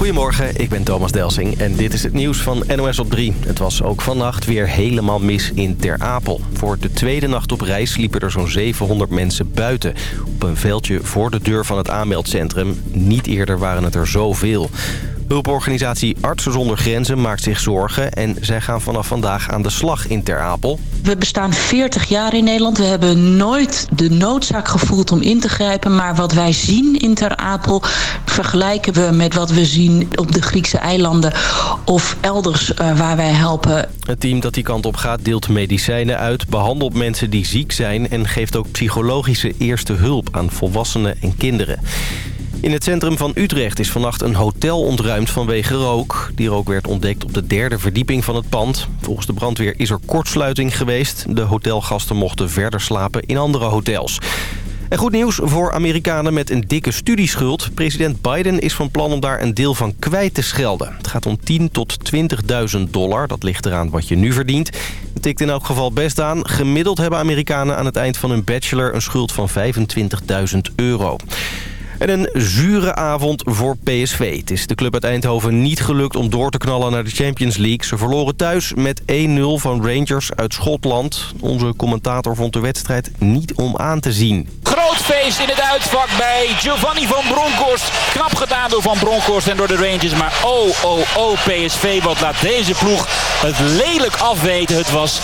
Goedemorgen, ik ben Thomas Delsing en dit is het nieuws van NOS op 3. Het was ook vannacht weer helemaal mis in Ter Apel. Voor de tweede nacht op reis liepen er zo'n 700 mensen buiten. Op een veldje voor de deur van het aanmeldcentrum. Niet eerder waren het er zoveel. Hulporganisatie Artsen zonder Grenzen maakt zich zorgen... en zij gaan vanaf vandaag aan de slag in Ter Apel. We bestaan 40 jaar in Nederland. We hebben nooit de noodzaak gevoeld om in te grijpen. Maar wat wij zien in Ter Apel vergelijken we met wat we zien op de Griekse eilanden... of elders uh, waar wij helpen. Het team dat die kant op gaat deelt medicijnen uit... behandelt mensen die ziek zijn... en geeft ook psychologische eerste hulp aan volwassenen en kinderen. In het centrum van Utrecht is vannacht een hotel ontruimd vanwege rook. Die rook werd ontdekt op de derde verdieping van het pand. Volgens de brandweer is er kortsluiting geweest. De hotelgasten mochten verder slapen in andere hotels. En goed nieuws voor Amerikanen met een dikke studieschuld. President Biden is van plan om daar een deel van kwijt te schelden. Het gaat om 10 tot 20.000 dollar. Dat ligt eraan wat je nu verdient. Het tikt in elk geval best aan. Gemiddeld hebben Amerikanen aan het eind van hun bachelor een schuld van 25.000 euro. En een zure avond voor PSV. Het is de club uit Eindhoven niet gelukt om door te knallen naar de Champions League. Ze verloren thuis met 1-0 van Rangers uit Schotland. Onze commentator vond de wedstrijd niet om aan te zien. Groot feest in het uitvak bij Giovanni van Bronckhorst. Knap gedaan door Van Bronckhorst en door de Rangers. Maar oh, oh, oh PSV, wat laat deze ploeg het lelijk afweten. Het was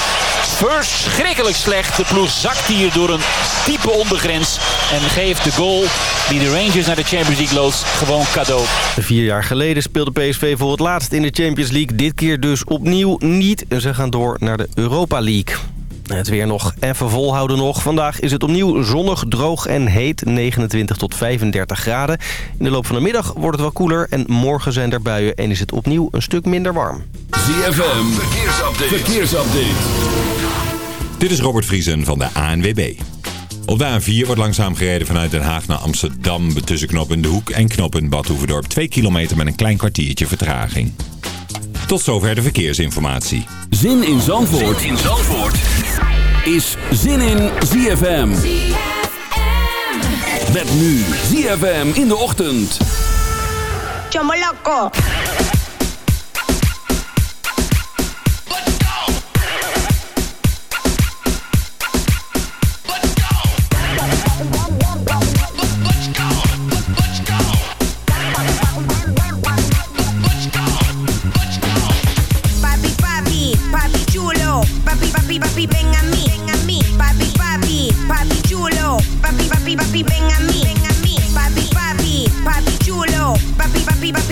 verschrikkelijk slecht. De ploeg zakt hier door een diepe ondergrens. En geeft de goal die de Rangers naar de Champions League loopt gewoon cadeau. Vier jaar geleden speelde PSV voor het laatst in de Champions League. Dit keer dus opnieuw niet. Ze gaan door naar de Europa League. Het weer nog even volhouden nog. Vandaag is het opnieuw zonnig, droog en heet. 29 tot 35 graden. In de loop van de middag wordt het wel koeler. En morgen zijn er buien en is het opnieuw een stuk minder warm. ZFM, verkeersupdate. verkeersupdate. Dit is Robert Vriesen van de ANWB. Op de A4 wordt langzaam gereden vanuit Den Haag naar Amsterdam... tussen knooppunt De Hoek en knooppunt Badhoevedorp. 2 kilometer met een klein kwartiertje vertraging. Tot zover de verkeersinformatie. Zin in Zandvoort, zin in Zandvoort. is Zin in ZFM. ZFM. Met nu ZFM in de ochtend. Chomoloco.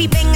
Arriba, arriba,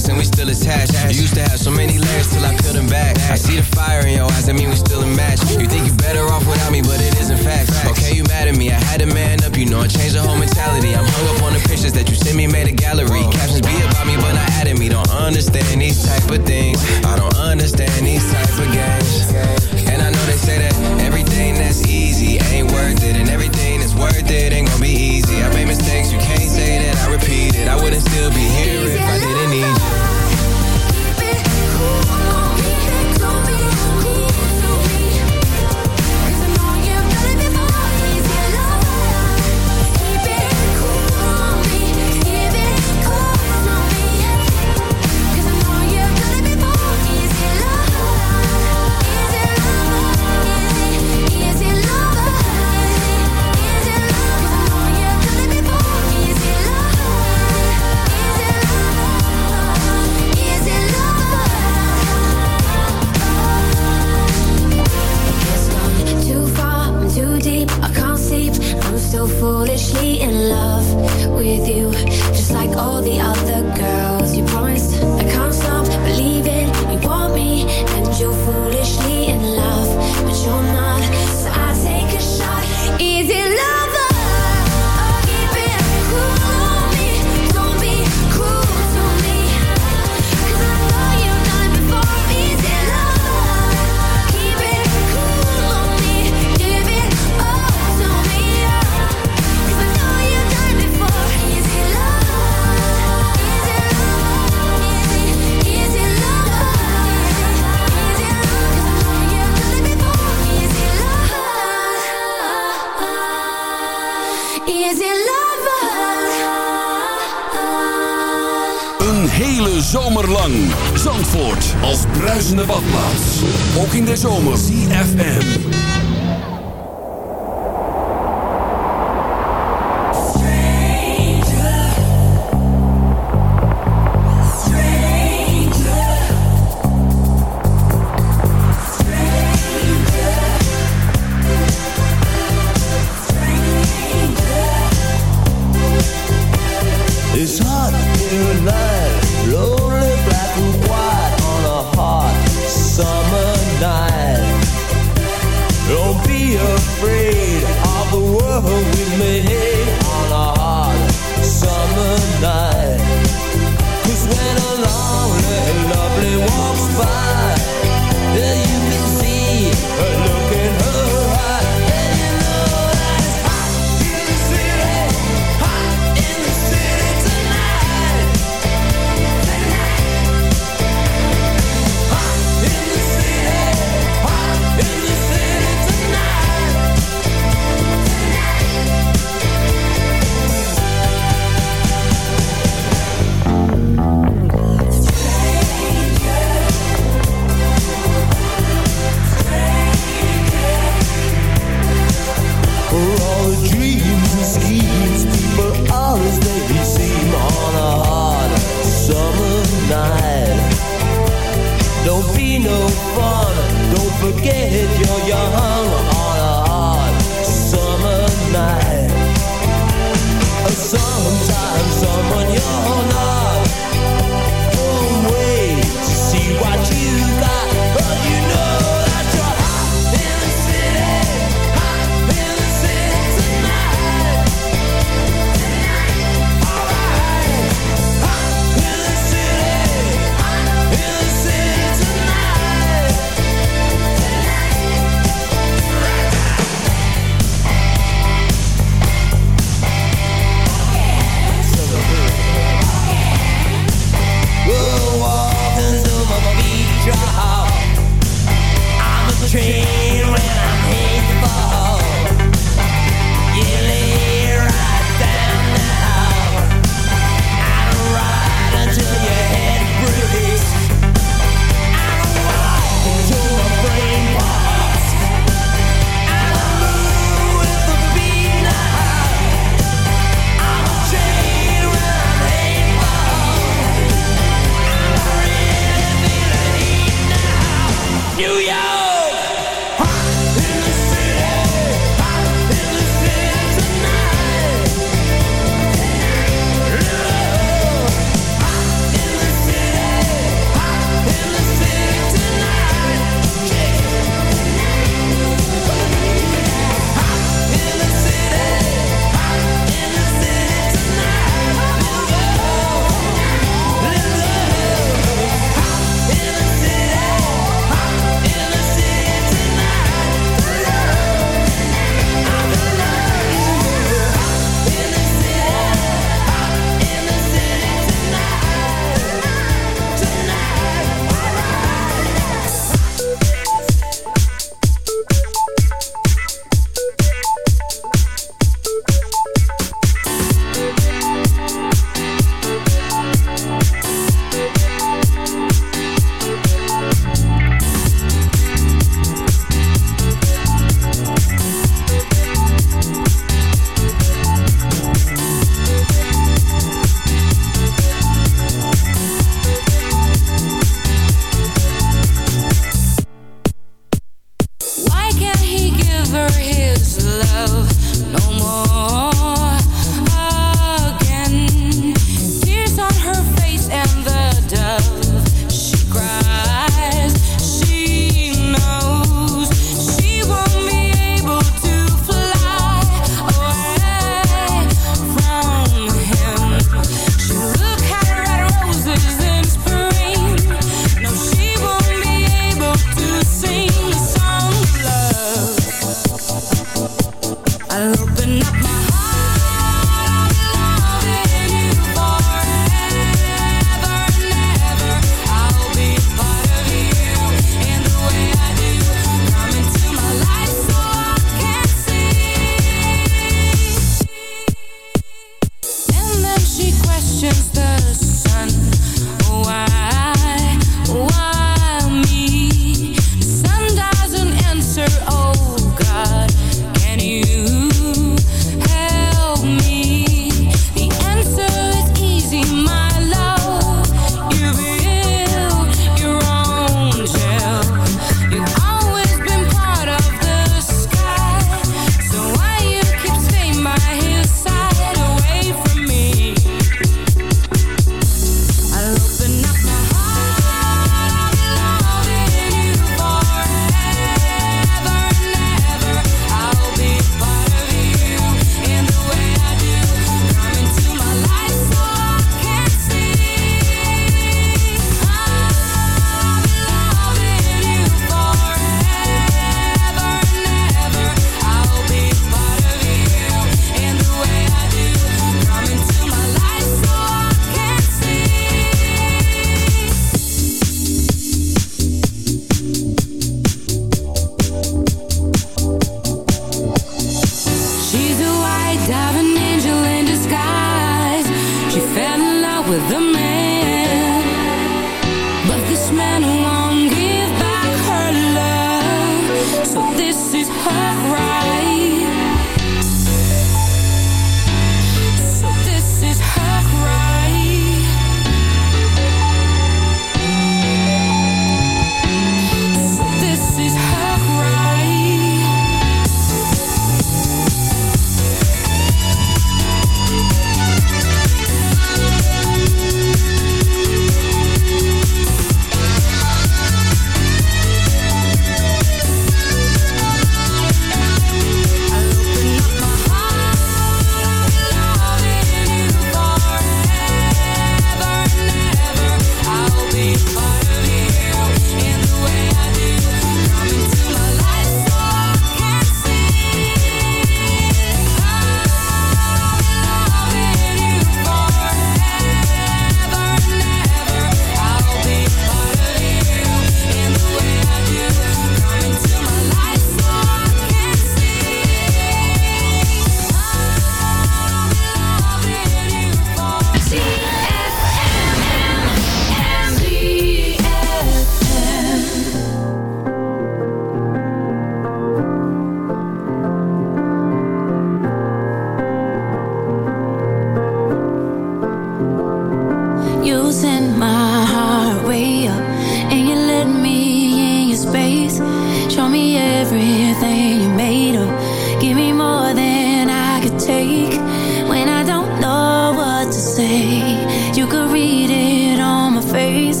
say You could read it on my face.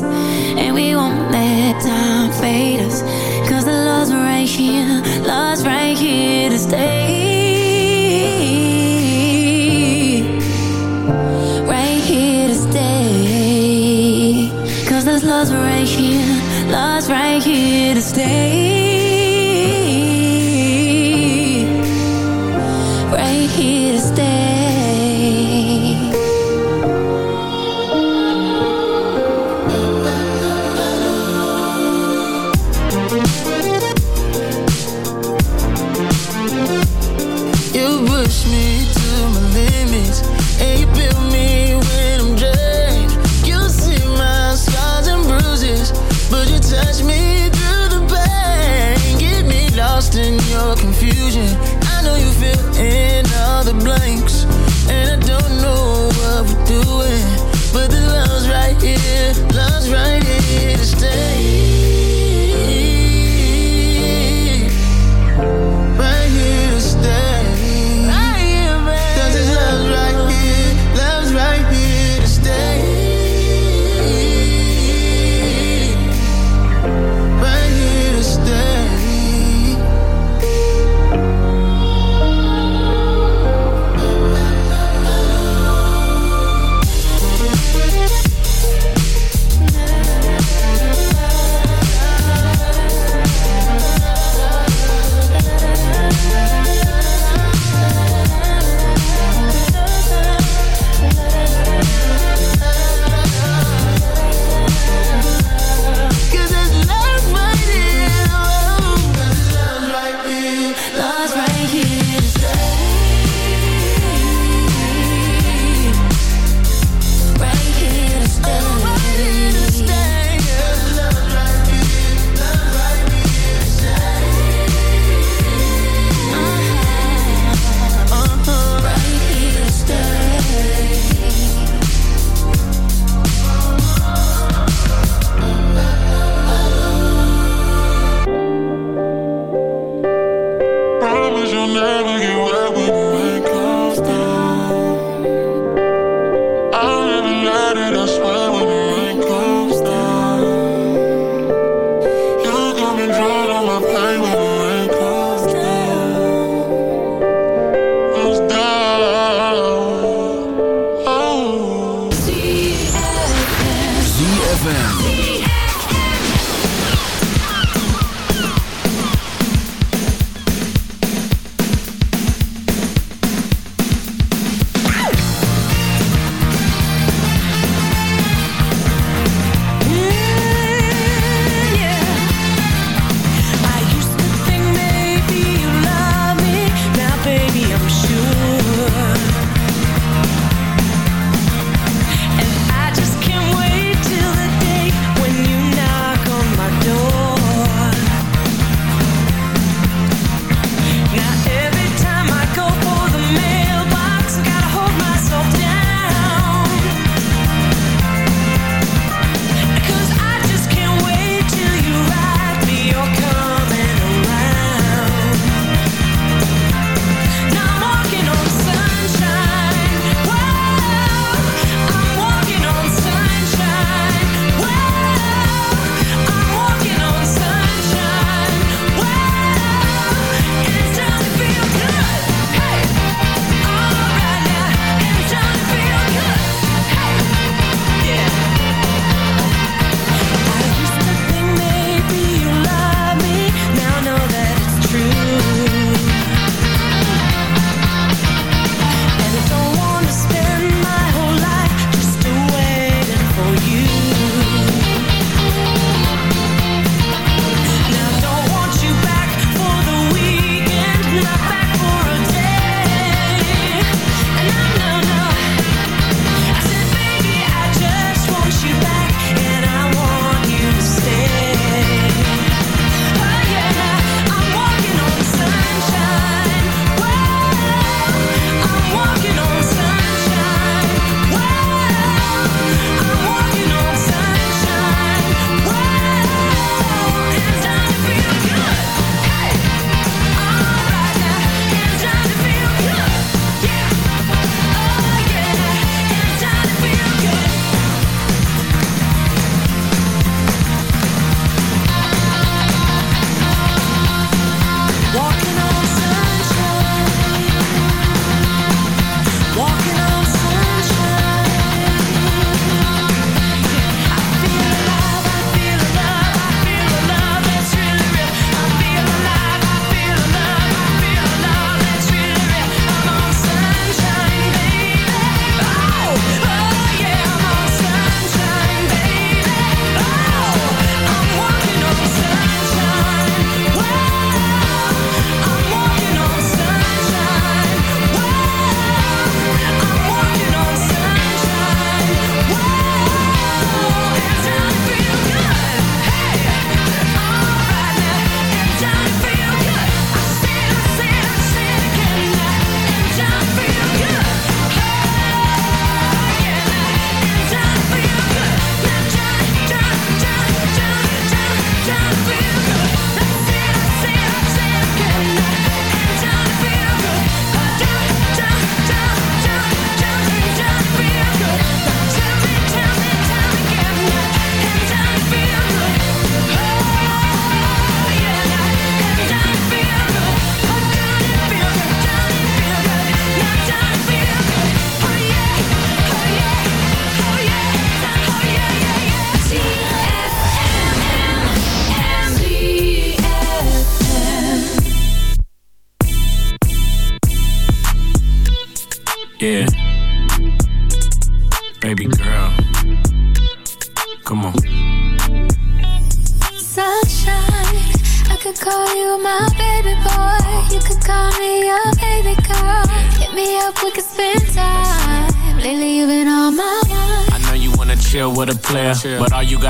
And we won't let time fade us. Cause the love's right here Love's right here to stay.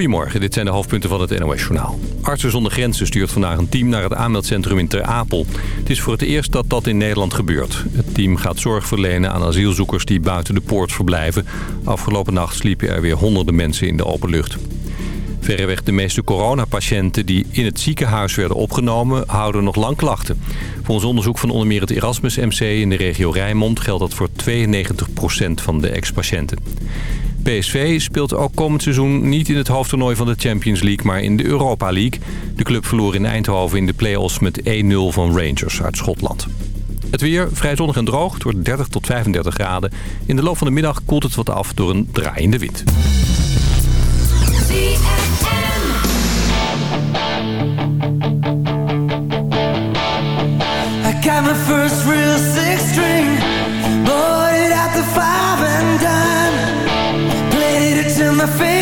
Goedemorgen, dit zijn de hoofdpunten van het NOS-journaal. Artsen zonder grenzen stuurt vandaag een team naar het aanmeldcentrum in Ter Apel. Het is voor het eerst dat dat in Nederland gebeurt. Het team gaat zorg verlenen aan asielzoekers die buiten de poort verblijven. Afgelopen nacht sliepen er weer honderden mensen in de open lucht. Verreweg de meeste coronapatiënten die in het ziekenhuis werden opgenomen... houden nog lang klachten. Volgens onderzoek van onder meer het Erasmus MC in de regio Rijnmond... geldt dat voor 92 van de ex-patiënten. PSV speelt ook komend seizoen niet in het hoofdtoernooi van de Champions League, maar in de Europa League. De club verloor in Eindhoven in de play-offs met 1-0 van Rangers uit Schotland. Het weer vrij zonnig en droog. Het wordt 30 tot 35 graden. In de loop van de middag koelt het wat af door een draaiende wind. my face.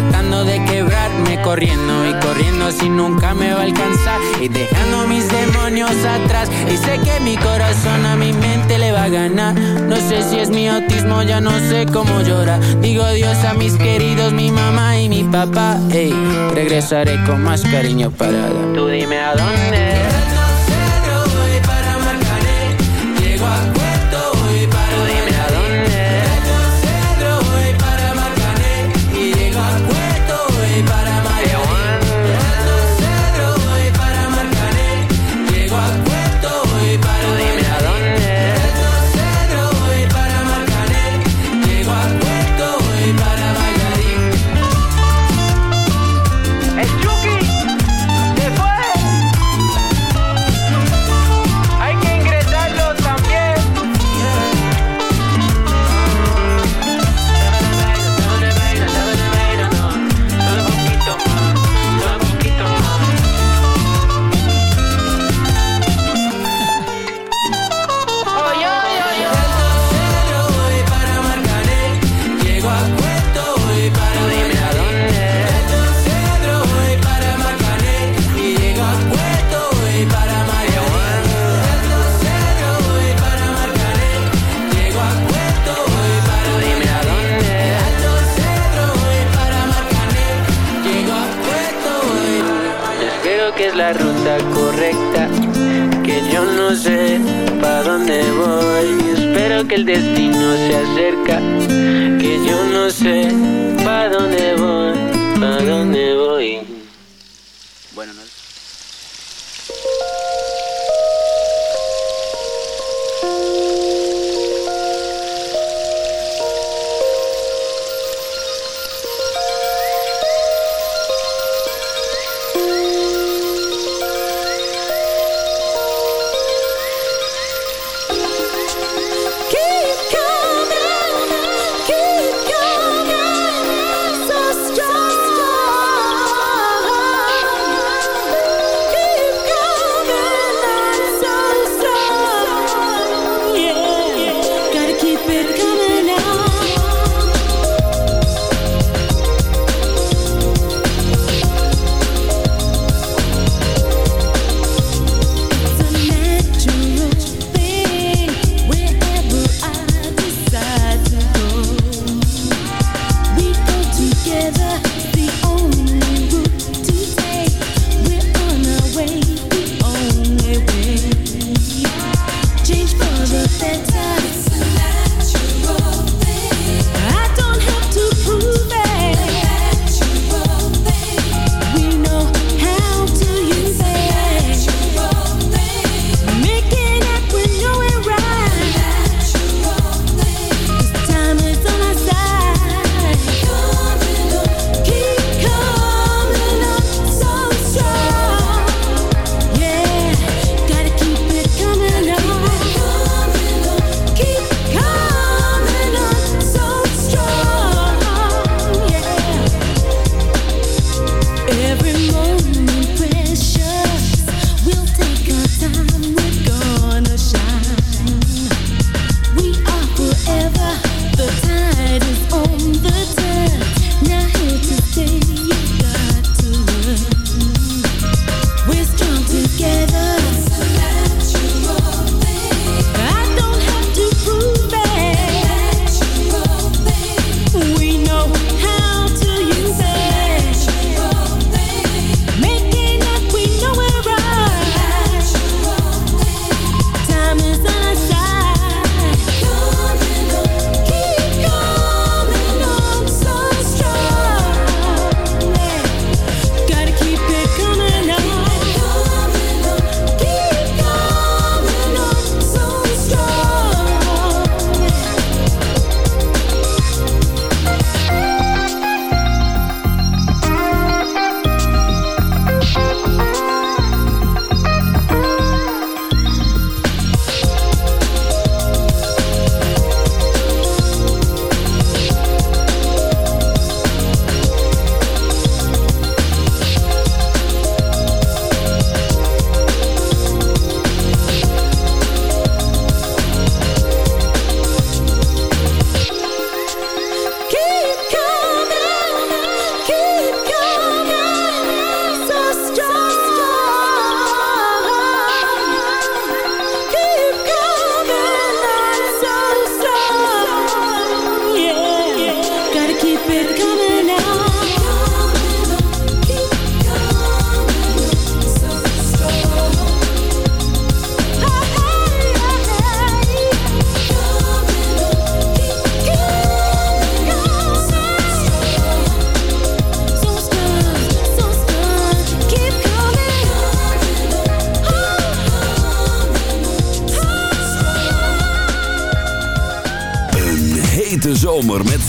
Tratando de quebrarme corriendo y corriendo si nunca me va a alcanzar y dejando mis demonios atrás. Y sé que mi corazón a mi mente le va a ganar. No sé si es mi autismo ya no sé cómo llora digo adiós a mis queridos mi mamá y mi papá. Hey, regresaré con más cariño para tú dime a dónde dónde voy. Espero que el destino se acerca, que yo no sé.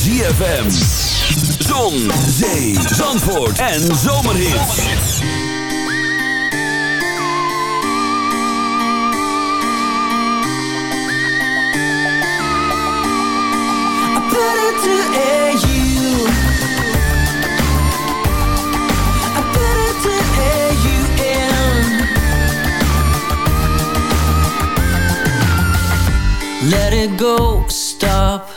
ZFM. Zon, zee, zandvoort en zomerhits. I put it to AU. I put it to AUN. Let it go, stop.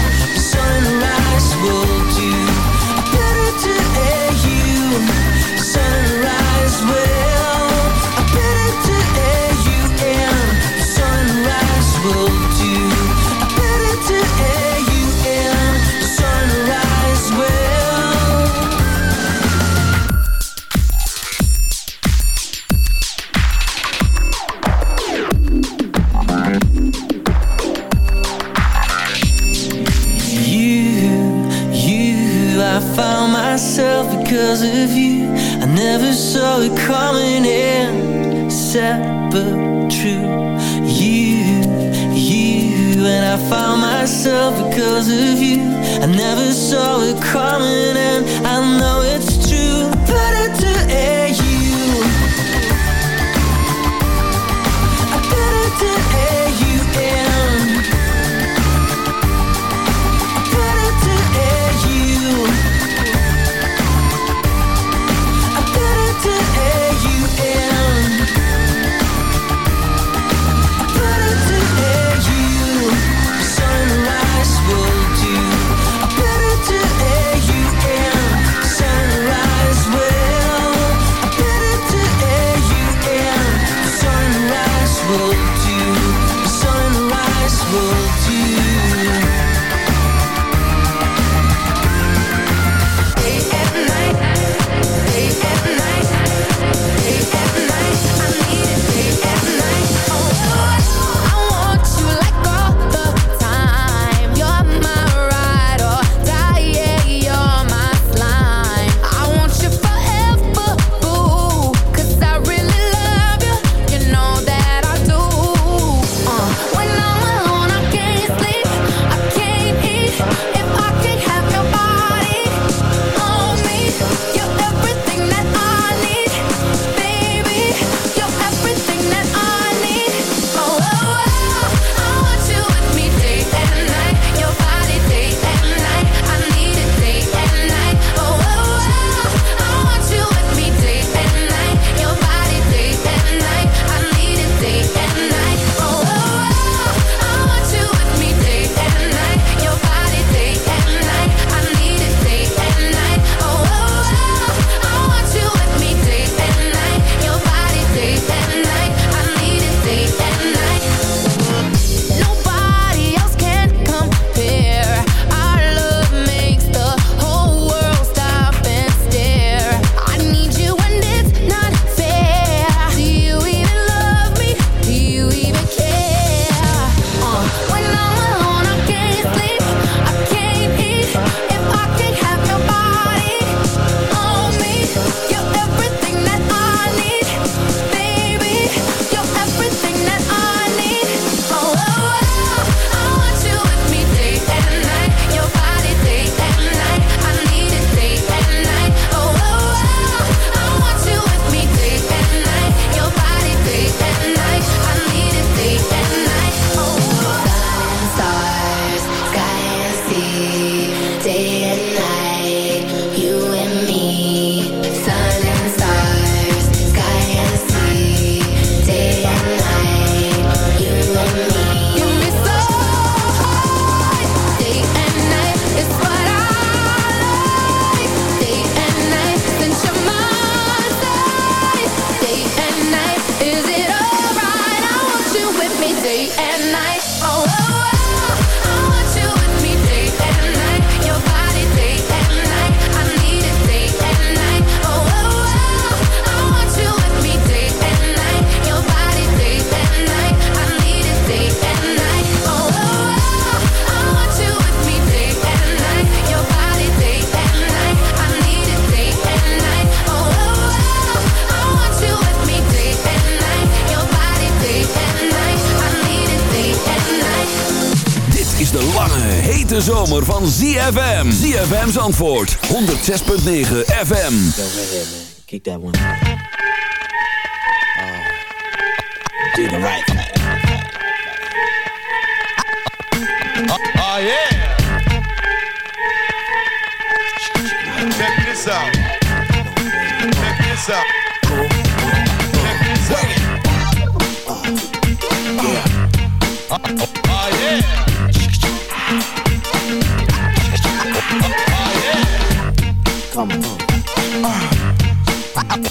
van ZFM. ZFM's antwoord 106.9 FM. Go ahead, man. Kick that one. Uh, do the right thing. Oh, yeah. Check this out. I'm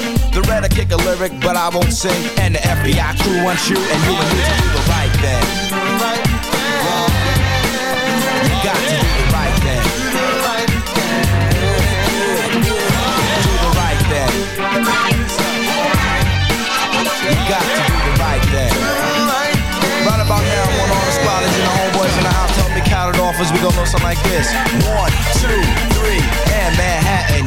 The red I kick a lyric, but I won't sing. And the FBI crew wants you, and you and me to do the right thing. You got to do the right thing. Right. You got to do the right thing. About now, I want all the and the homeboys in the house me count it off as we go know something like this. One, two,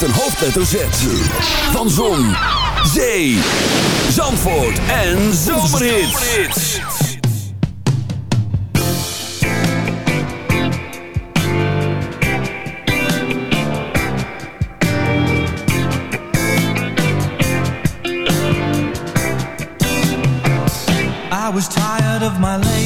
met een hoofdletter Z. Van Zon, Zee, Zandvoort en Zomerhits. I was tired of my lady.